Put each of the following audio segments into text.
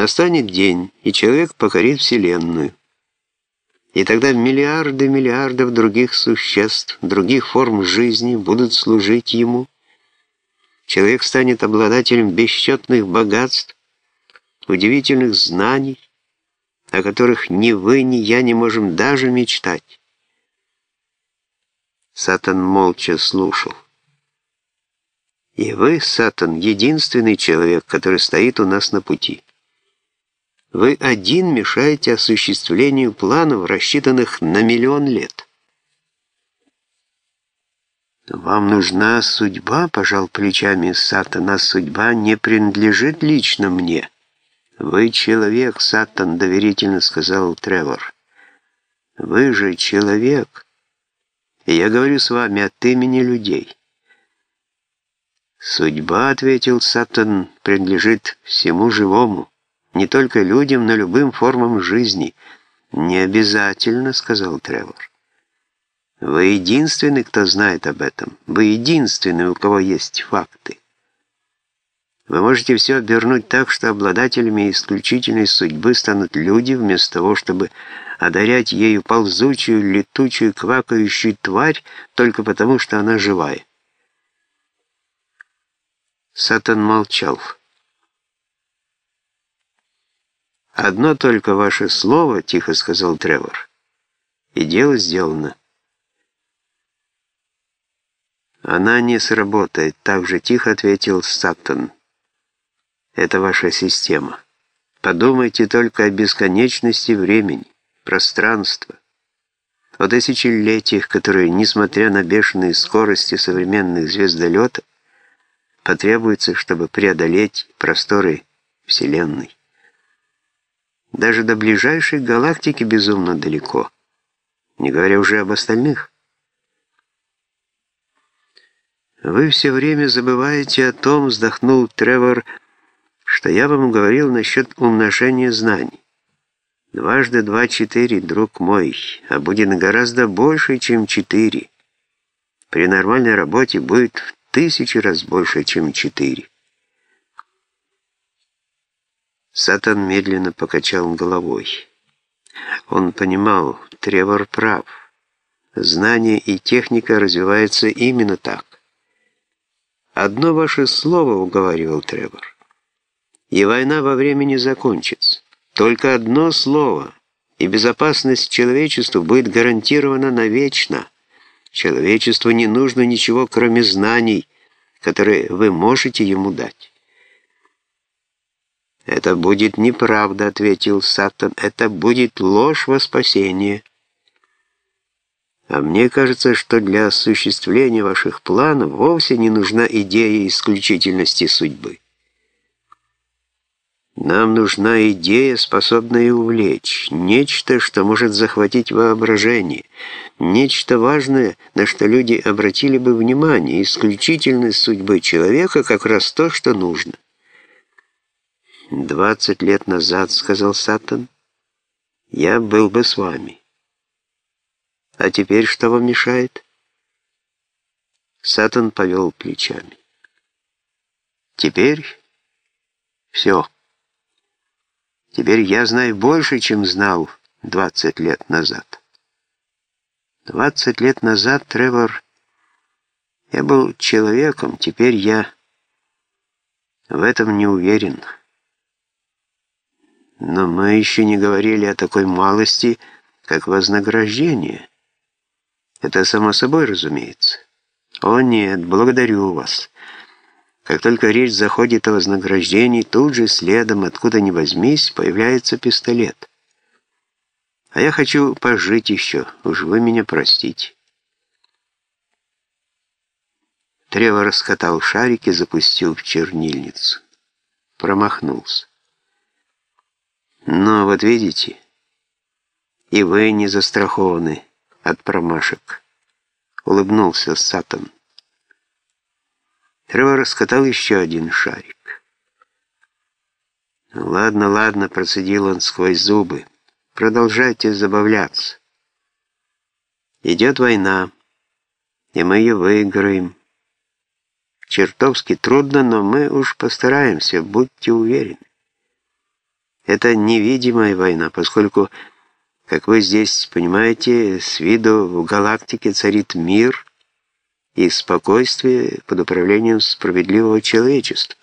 Настанет день, и человек покорит Вселенную. И тогда миллиарды миллиардов других существ, других форм жизни будут служить ему. Человек станет обладателем бесчетных богатств, удивительных знаний, о которых ни вы, ни я не можем даже мечтать. Сатан молча слушал. И вы, Сатан, единственный человек, который стоит у нас на пути. Вы один мешаете осуществлению планов, рассчитанных на миллион лет. «Вам нужна судьба?» — пожал плечами Сатан, «а судьба не принадлежит лично мне». «Вы человек, Сатан», — доверительно сказал Тревор. «Вы же человек, и я говорю с вами от имени людей». «Судьба», — ответил Сатан, — «принадлежит всему живому». Не только людям, но любым формам жизни. Не обязательно, сказал Тревор. Вы единственный, кто знает об этом. Вы единственный, у кого есть факты. Вы можете все обернуть так, что обладателями исключительной судьбы станут люди, вместо того, чтобы одарять ею ползучую, летучую, квакающую тварь только потому, что она живая. Сатан молчал. «Одно только ваше слово», — тихо сказал Тревор. «И дело сделано». «Она не сработает», — так же тихо ответил Саттон. «Это ваша система. Подумайте только о бесконечности времени, пространства, о тысячелетиях, которые, несмотря на бешеные скорости современных звездолетов, потребуются, чтобы преодолеть просторы Вселенной. Даже до ближайшей галактики безумно далеко, не говоря уже об остальных. «Вы все время забываете о том, — вздохнул Тревор, — что я вам говорил насчет умножения знаний. Дважды два — четыре, друг мой, а будет гораздо больше, чем четыре. При нормальной работе будет в тысячи раз больше, чем четыре. Сатан медленно покачал головой. Он понимал, Тревор прав. Знание и техника развиваются именно так. «Одно ваше слово», — уговаривал Тревор, — «и война во времени закончится. Только одно слово, и безопасность человечеству будет гарантирована навечно. Человечеству не нужно ничего, кроме знаний, которые вы можете ему дать». «Это будет неправда», — ответил Саттон. «Это будет ложь во спасение». А мне кажется, что для осуществления ваших планов вовсе не нужна идея исключительности судьбы. Нам нужна идея, способная увлечь, нечто, что может захватить воображение, нечто важное, на что люди обратили бы внимание, исключительность судьбы человека как раз то, что нужно. «Двадцать лет назад, — сказал Саттон, — я был бы с вами. А теперь что вам мешает?» Саттон повел плечами. «Теперь все. Теперь я знаю больше, чем знал двадцать лет назад. Двадцать лет назад, Тревор, я был человеком, теперь я в этом не уверен». Но мы еще не говорили о такой малости, как вознаграждение. Это само собой разумеется. О нет, благодарю вас. Как только речь заходит о вознаграждении, тут же следом, откуда ни возьмись, появляется пистолет. А я хочу пожить еще, уж вы меня простите. Тревор раскатал шарик и запустил в чернильницу. Промахнулся. Но вот видите, и вы не застрахованы от промашек. Улыбнулся Сатан. Тревор раскатал еще один шарик. «Ладно, ладно», — процедил он сквозь зубы. «Продолжайте забавляться. Идет война, и мы ее выиграем. Чертовски трудно, но мы уж постараемся, будьте уверены. Это невидимая война, поскольку, как вы здесь понимаете, с виду в галактике царит мир и спокойствие под управлением справедливого человечества.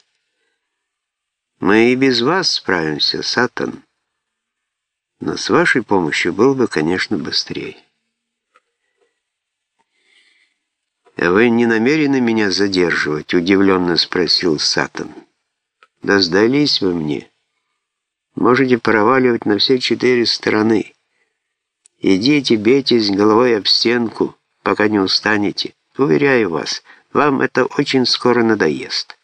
Мы и без вас справимся, Сатан. Но с вашей помощью было бы, конечно, быстрее. «А вы не намерены меня задерживать?» — удивленно спросил Сатан. «Да сдались вы мне. Можете проваливать на все четыре стороны. Идите, бейтесь головой об стенку, пока не устанете. Уверяю вас, вам это очень скоро надоест.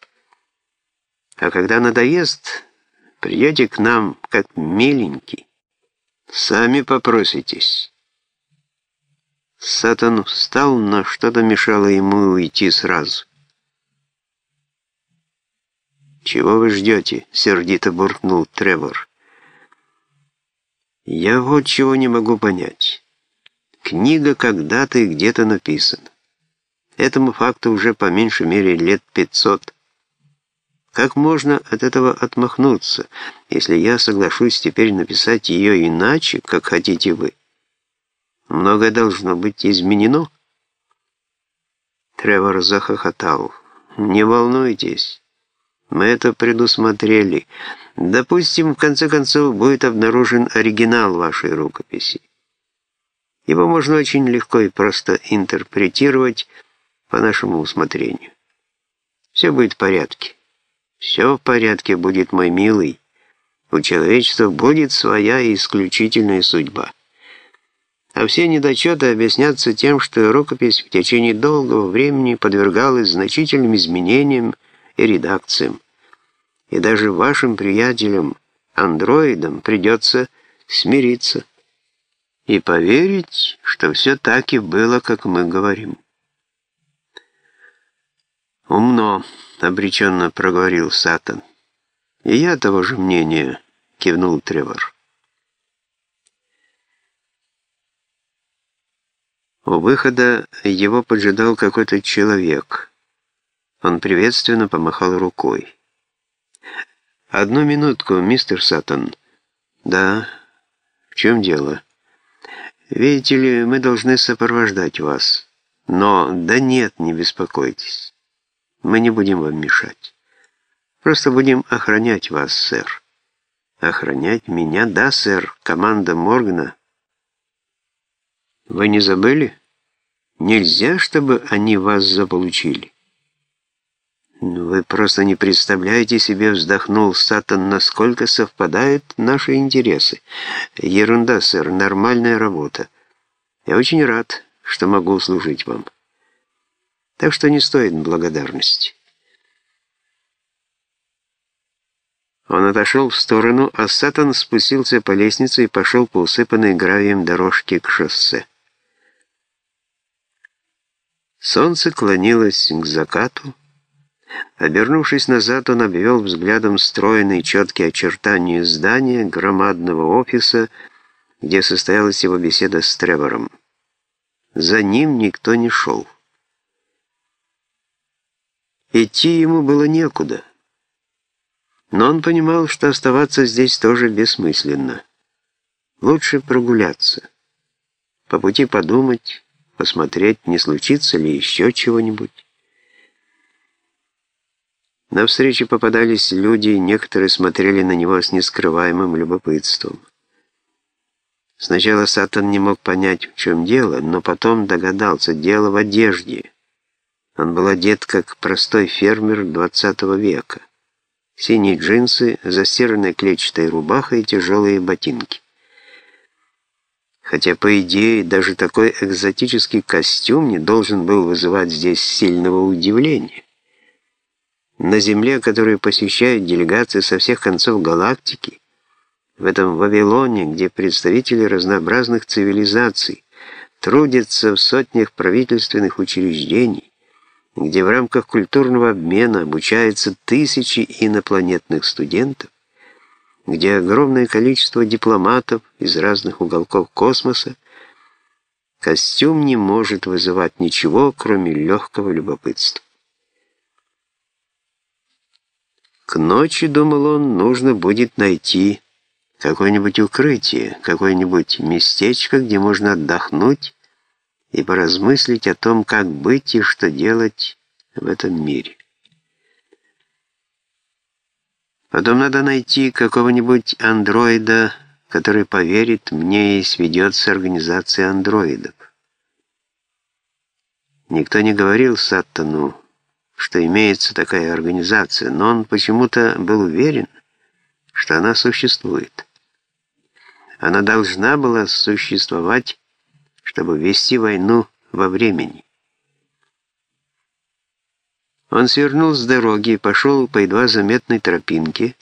А когда надоест, придете к нам, как миленький. Сами попроситесь». Сатан встал, но что-то мешало ему уйти сразу. «Чего вы ждете?» — сердито буркнул Тревор. «Я вот чего не могу понять. Книга когда-то и где-то написана. Этому факту уже по меньшей мере лет пятьсот. Как можно от этого отмахнуться, если я соглашусь теперь написать ее иначе, как хотите вы?» Многое должно быть изменено. Тревор захохотал. «Не волнуйтесь, мы это предусмотрели. Допустим, в конце концов, будет обнаружен оригинал вашей рукописи. Его можно очень легко и просто интерпретировать по нашему усмотрению. Все будет в порядке. Все в порядке будет, мой милый. У человечества будет своя исключительная судьба. А все недочеты объяснятся тем, что рукопись в течение долгого времени подвергалась значительным изменениям и редакциям. И даже вашим приятелям, андроидам, придется смириться и поверить, что все так и было, как мы говорим. «Умно», — обреченно проговорил Сатан. «И я того же мнения», — кивнул Тревор. У выхода его поджидал какой-то человек. Он приветственно помахал рукой. «Одну минутку, мистер Саттон». «Да, в чем дело?» «Видите ли, мы должны сопровождать вас. Но, да нет, не беспокойтесь. Мы не будем вам мешать. Просто будем охранять вас, сэр». «Охранять меня? Да, сэр. Команда Моргана вы не забыли? Нельзя, чтобы они вас заполучили. Вы просто не представляете себе, вздохнул Сатан, насколько совпадают наши интересы. Ерунда, сэр, нормальная работа. Я очень рад, что могу служить вам. Так что не стоит благодарности. Он отошел в сторону, а Сатан спустился по лестнице и пошел по усыпанной гравием дорожке к шоссе. Солнце клонилось к закату. Обернувшись назад, он обвел взглядом стройные четкие очертания здания громадного офиса, где состоялась его беседа с Тревором. За ним никто не шел. Идти ему было некуда. Но он понимал, что оставаться здесь тоже бессмысленно. Лучше прогуляться. По пути подумать, посмотреть, не случится ли еще чего-нибудь. На встрече попадались люди, некоторые смотрели на него с нескрываемым любопытством. Сначала Сатан не мог понять, в чем дело, но потом догадался, дело в одежде. Он был одет как простой фермер 20 века. Синие джинсы, застиранная клетчатая рубаха и тяжелые ботинки хотя, по идее, даже такой экзотический костюм не должен был вызывать здесь сильного удивления. На Земле, которую посещают делегации со всех концов галактики, в этом Вавилоне, где представители разнообразных цивилизаций трудятся в сотнях правительственных учреждений, где в рамках культурного обмена обучаются тысячи инопланетных студентов, где огромное количество дипломатов из разных уголков космоса, костюм не может вызывать ничего, кроме легкого любопытства. К ночи, думал он, нужно будет найти какое-нибудь укрытие, какое-нибудь местечко, где можно отдохнуть и поразмыслить о том, как быть и что делать в этом мире. Потом надо найти какого-нибудь андроида, который поверит мне и сведет с организацией андроидов. Никто не говорил Саттону, что имеется такая организация, но он почему-то был уверен, что она существует. Она должна была существовать, чтобы вести войну во времени. Он свернул с дороги и пошел по едва заметной тропинке,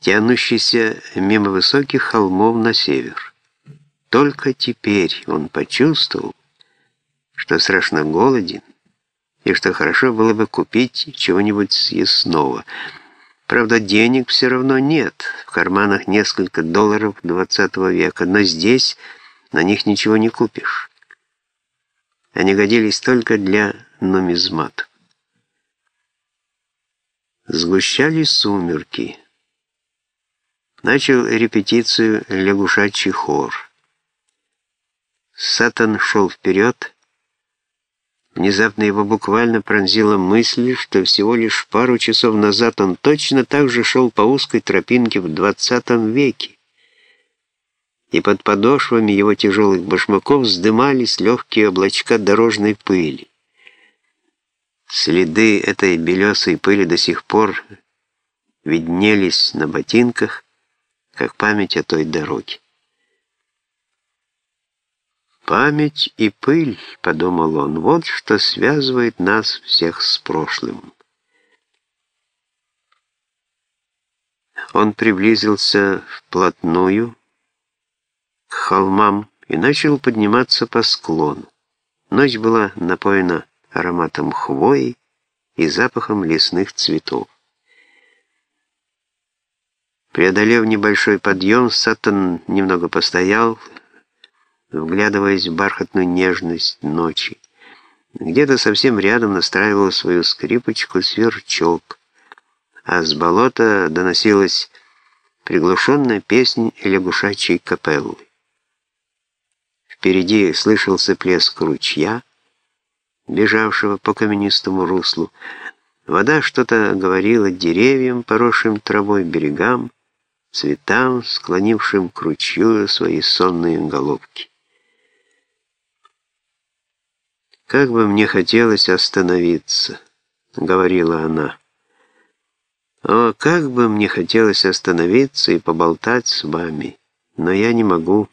тянущейся мимо высоких холмов на север. Только теперь он почувствовал, что страшно голоден, и что хорошо было бы купить чего-нибудь съестного. Правда, денег все равно нет, в карманах несколько долларов 20 века, но здесь на них ничего не купишь. Они годились только для нумизматов. Сгущались сумерки. Начал репетицию лягушачий хор. Сатан шел вперед. Внезапно его буквально пронзила мысль, что всего лишь пару часов назад он точно так же шел по узкой тропинке в 20 веке. И под подошвами его тяжелых башмаков вздымались легкие облачка дорожной пыли. Следы этой белесой пыли до сих пор виднелись на ботинках, как память о той дороге. «Память и пыль», — подумал он, — «вот что связывает нас всех с прошлым». Он приблизился вплотную к холмам и начал подниматься по склону. Ночь была напоена ароматом хвои и запахом лесных цветов. Преодолев небольшой подъем, Сатан немного постоял, вглядываясь в бархатную нежность ночи. Где-то совсем рядом настраивал свою скрипочку сверчок, а с болота доносилась приглушенная песня лягушачьей капеллы. Впереди слышался плеск ручья, бежавшего по каменистому руслу. Вода что-то говорила деревьям, поросшим травой берегам, цветам, склонившим к ручью свои сонные головки. «Как бы мне хотелось остановиться», — говорила она. «О, как бы мне хотелось остановиться и поболтать с вами, но я не могу.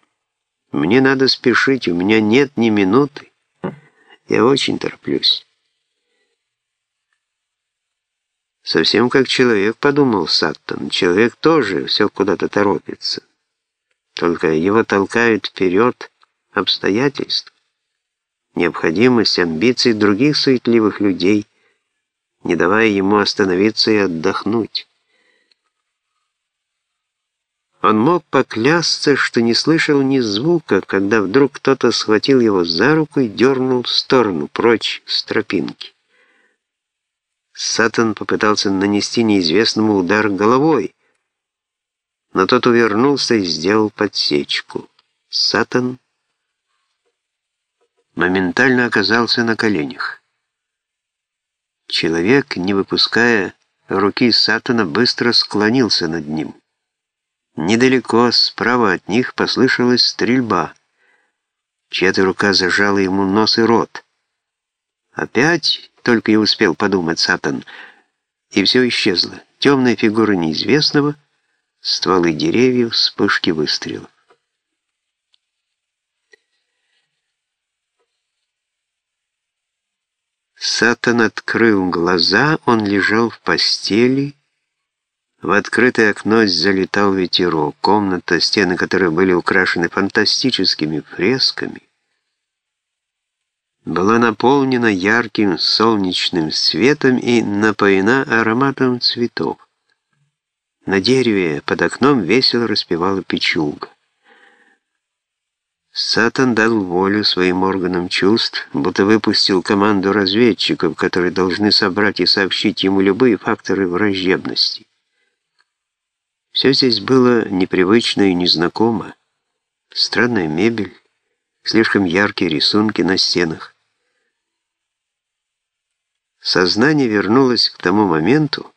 Мне надо спешить, у меня нет ни минуты». Я очень тороплюсь. Совсем как человек, подумал Саттон. Человек тоже все куда-то торопится. Только его толкают вперед обстоятельства, необходимость амбиций других суетливых людей, не давая ему остановиться и отдохнуть. Он мог поклясться, что не слышал ни звука, когда вдруг кто-то схватил его за руку и дернул в сторону, прочь с тропинки. Сатан попытался нанести неизвестному удар головой, но тот увернулся и сделал подсечку. Сатан моментально оказался на коленях. Человек, не выпуская руки Сатана, быстро склонился над ним. Недалеко, справа от них, послышалась стрельба. Чья-то рука зажала ему нос и рот. Опять, только и успел подумать Сатан, и все исчезло. Темная фигура неизвестного, стволы деревьев, вспышки выстрелов. Сатан открыл глаза, он лежал в постели, в открытое окно залетал ветерок. Комната, стены которой были украшены фантастическими фресками, была наполнена ярким солнечным светом и напоена ароматом цветов. На дереве под окном весело распевала печуга. Сатан дал волю своим органам чувств, будто выпустил команду разведчиков, которые должны собрать и сообщить ему любые факторы враждебности. Все здесь было непривычно и незнакомо. Странная мебель, слишком яркие рисунки на стенах. Сознание вернулось к тому моменту,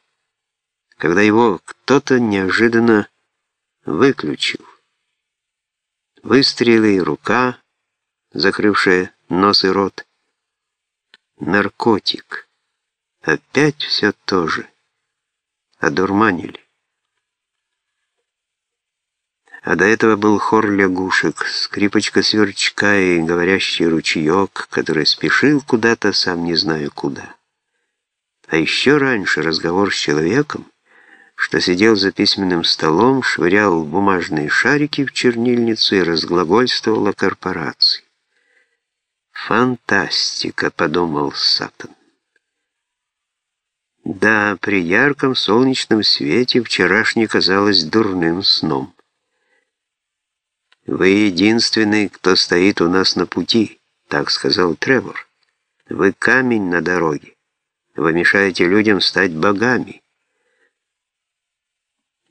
когда его кто-то неожиданно выключил. Выстрелы и рука, закрывшая нос и рот. Наркотик. Опять все то же. Одурманили. А до этого был хор лягушек, скрипочка сверчка и говорящий ручеек, который спешил куда-то, сам не знаю куда. А еще раньше разговор с человеком, что сидел за письменным столом, швырял бумажные шарики в чернильницу и разглагольствовал о корпорации. «Фантастика», — подумал Саттон. Да, при ярком солнечном свете вчерашний казалось дурным сном. «Вы единственный, кто стоит у нас на пути», — так сказал Тревор. «Вы камень на дороге. Вы мешаете людям стать богами».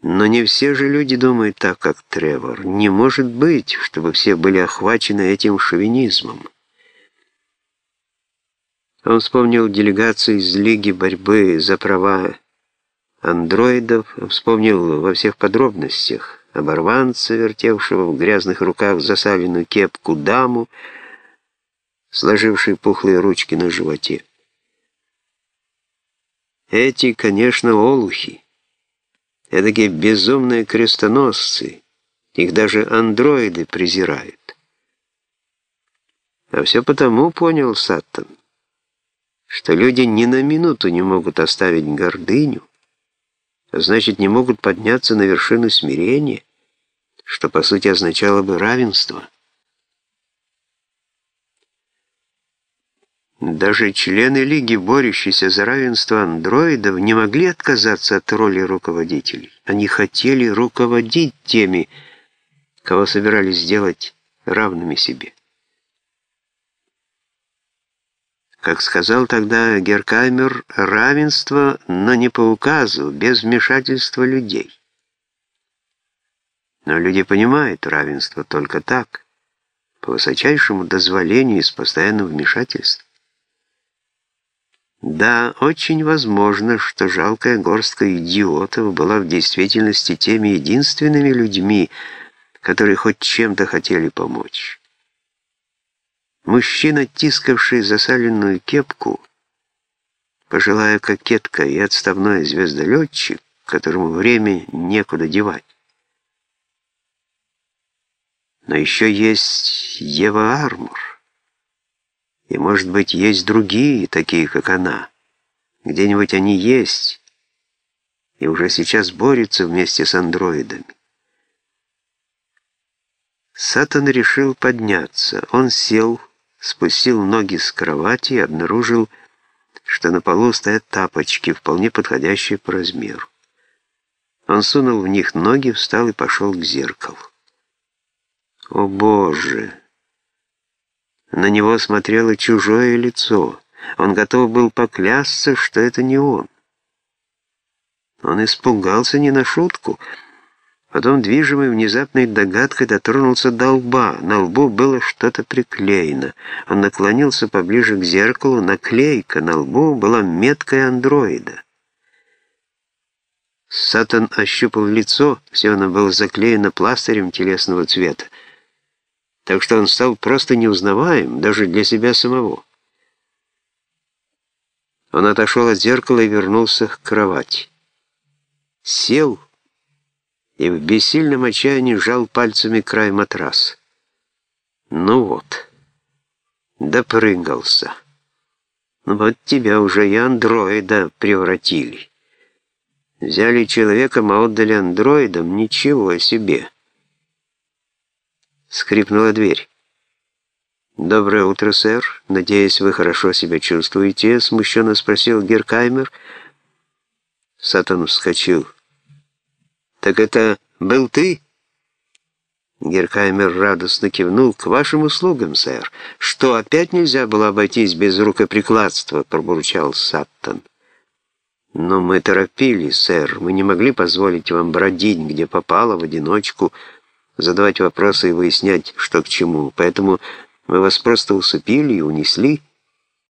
Но не все же люди думают так, как Тревор. Не может быть, чтобы все были охвачены этим шовинизмом. Он вспомнил делегацию из Лиги борьбы за права андроидов, вспомнил во всех подробностях оборванца, вертевшего в грязных руках засаленную кепку даму, сложившей пухлые ручки на животе. Эти, конечно, олухи, эдакие безумные крестоносцы, их даже андроиды презирают. А все потому, понял Саттон, что люди ни на минуту не могут оставить гордыню, а значит, не могут подняться на вершину смирения, что по сути означало бы равенство. Даже члены Лиги, борющиеся за равенство андроидов, не могли отказаться от роли руководителей. Они хотели руководить теми, кого собирались сделать равными себе. Как сказал тогда Геркаймер, равенство, но не по указу, без вмешательства людей. Но люди понимают равенство только так, по высочайшему дозволению и с постоянным вмешательством. Да, очень возможно, что жалкая горстка идиотов была в действительности теми единственными людьми, которые хоть чем-то хотели помочь. Мужчина, тискавший засаленную кепку, пожилая кокетка и отставной звездолетчик, которому время некуда девать. Но еще есть Ева Армур. И, может быть, есть другие, такие, как она. Где-нибудь они есть. И уже сейчас борются вместе с андроидами. Сатан решил подняться. Он сел, спустил ноги с кровати и обнаружил, что на полу стоят тапочки, вполне подходящие по размеру. Он сунул в них ноги, встал и пошел к зеркалу. О Боже! На него смотрело чужое лицо. Он готов был поклясться, что это не он. Он испугался не на шутку. Потом, движимый внезапной догадкой, дотронулся до лба. На лбу было что-то приклеено. Он наклонился поближе к зеркалу. Наклейка на лбу была меткой андроида. Сатан ощупал лицо, все оно было заклеено пластырем телесного цвета так что он стал просто неузнаваем даже для себя самого. Он отошел от зеркала и вернулся к кровати. Сел и в бессильном отчаянии сжал пальцами край матраса. Ну вот, допрыгался. Вот тебя уже и андроида превратили. Взяли человеком, а отдали андроидам, ничего себе. Скрипнула дверь. «Доброе утро, сэр. Надеюсь, вы хорошо себя чувствуете?» Смущенно спросил Геркаймер. Сатан вскочил. «Так это был ты?» Геркаймер радостно кивнул. «К вашим услугам, сэр. Что, опять нельзя было обойтись без рукоприкладства?» пробурчал Саттон. Но мы торопились, сэр. Мы не могли позволить вам бродить, где попало, в одиночку, задавать вопросы и выяснять, что к чему. Поэтому мы вас просто усыпили и унесли».